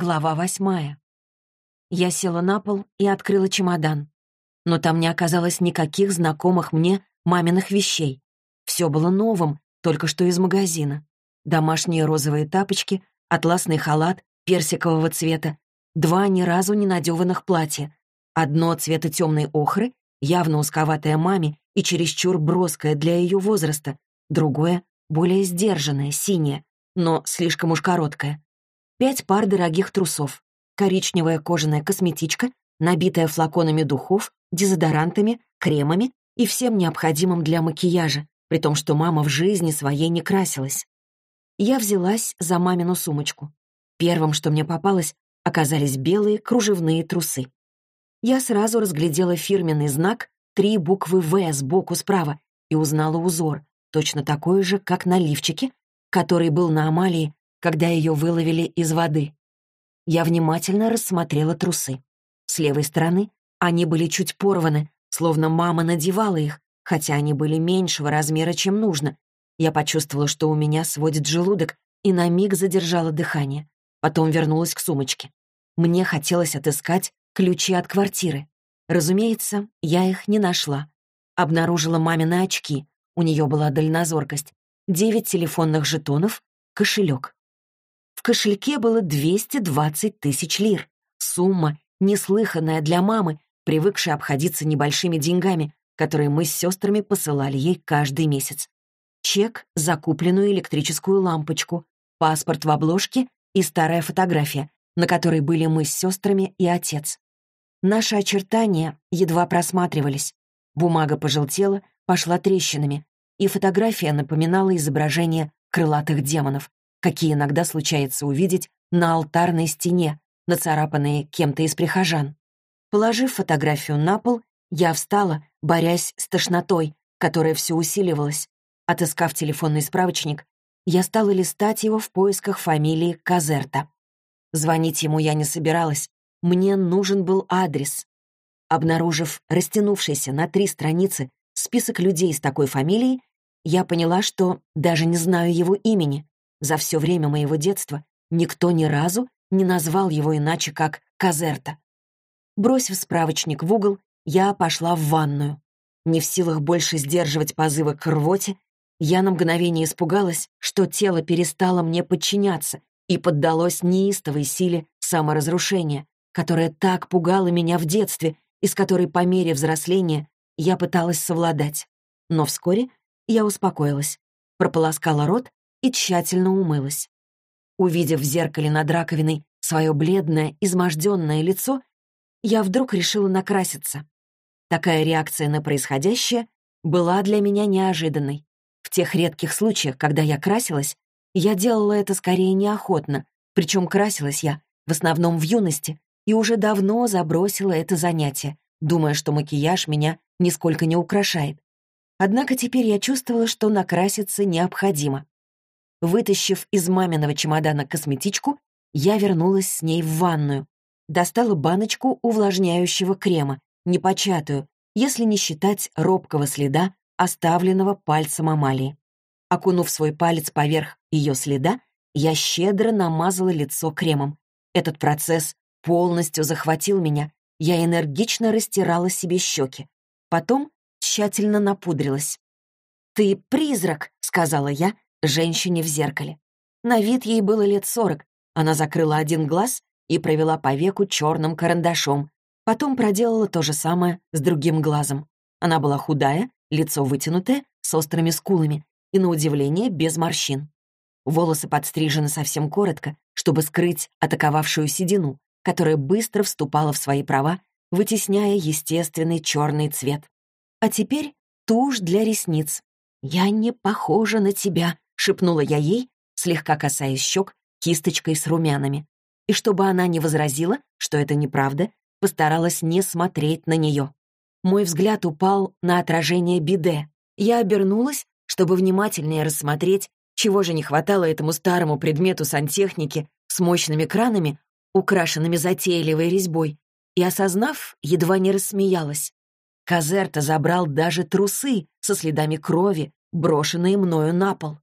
Глава восьмая. Я села на пол и открыла чемодан. Но там не оказалось никаких знакомых мне маминых вещей. Все было новым, только что из магазина. Домашние розовые тапочки, атласный халат персикового цвета, два ни разу не надеванных платья. Одно цвета темной охры, явно узковатое маме и чересчур броское для ее возраста, другое — более сдержанное, синее, но слишком уж короткое. Пять пар дорогих трусов, коричневая кожаная косметичка, набитая флаконами духов, дезодорантами, кремами и всем необходимым для макияжа, при том, что мама в жизни своей не красилась. Я взялась за мамину сумочку. Первым, что мне попалось, оказались белые кружевные трусы. Я сразу разглядела фирменный знак, три буквы «В» сбоку справа, и узнала узор, точно такой же, как на лифчике, который был на Амалии, когда ее выловили из воды. Я внимательно рассмотрела трусы. С левой стороны они были чуть порваны, словно мама надевала их, хотя они были меньшего размера, чем нужно. Я почувствовала, что у меня сводит желудок, и на миг задержала дыхание. Потом вернулась к сумочке. Мне хотелось отыскать ключи от квартиры. Разумеется, я их не нашла. Обнаружила мамины очки. У нее была дальнозоркость. Девять телефонных жетонов, кошелек. В кошельке было 220 тысяч лир. Сумма, неслыханная для мамы, привыкшей обходиться небольшими деньгами, которые мы с сестрами посылали ей каждый месяц. Чек за купленную электрическую лампочку, паспорт в обложке и старая фотография, на которой были мы с сестрами и отец. Наши очертания едва просматривались. Бумага пожелтела, пошла трещинами, и фотография напоминала изображение крылатых демонов, какие иногда случается увидеть на алтарной стене, нацарапанные кем-то из прихожан. Положив фотографию на пол, я встала, борясь с тошнотой, которая все усиливалась. Отыскав телефонный справочник, я стала листать его в поисках фамилии Казерта. Звонить ему я не собиралась, мне нужен был адрес. Обнаружив растянувшийся на три страницы список людей с такой фамилией, я поняла, что даже не знаю его имени. За все время моего детства никто ни разу не назвал его иначе, как Казерта. Бросив справочник в угол, я пошла в ванную. Не в силах больше сдерживать позывы к рвоте, я на мгновение испугалась, что тело перестало мне подчиняться и поддалось неистовой силе саморазрушения, которая так пугала меня в детстве и с которой по мере взросления я пыталась совладать. Но вскоре я успокоилась, прополоскала рот и тщательно умылась. Увидев в зеркале над раковиной свое бледное, изможденное лицо, я вдруг решила накраситься. Такая реакция на происходящее была для меня неожиданной. В тех редких случаях, когда я красилась, я делала это скорее неохотно, причем красилась я в основном в юности и уже давно забросила это занятие, думая, что макияж меня нисколько не украшает. Однако теперь я чувствовала, что накраситься необходимо. Вытащив из маминого чемодана косметичку, я вернулась с ней в ванную. Достала баночку увлажняющего крема, непочатую, если не считать робкого следа, оставленного пальцем Амалии. Окунув свой палец поверх ее следа, я щедро намазала лицо кремом. Этот процесс полностью захватил меня. Я энергично растирала себе щеки. Потом тщательно напудрилась. «Ты призрак», — сказала я, женщине в зеркале. На вид ей было лет сорок. Она закрыла один глаз и провела по веку черным карандашом. Потом проделала то же самое с другим глазом. Она была худая, лицо вытянутое, с острыми скулами и, на удивление, без морщин. Волосы подстрижены совсем коротко, чтобы скрыть атаковавшую седину, которая быстро вступала в свои права, вытесняя естественный черный цвет. А теперь тушь для ресниц. «Я не похожа на тебя», — шепнула я ей, слегка касаясь щек кисточкой с румянами. И чтобы она не возразила, что это неправда, постаралась не смотреть на нее. Мой взгляд упал на отражение биде. Я обернулась, чтобы внимательнее рассмотреть, чего же не хватало этому старому предмету сантехники с мощными кранами, украшенными затейливой резьбой, и, осознав, едва не рассмеялась. Казерта забрал даже трусы со следами крови, брошенные мною на пол.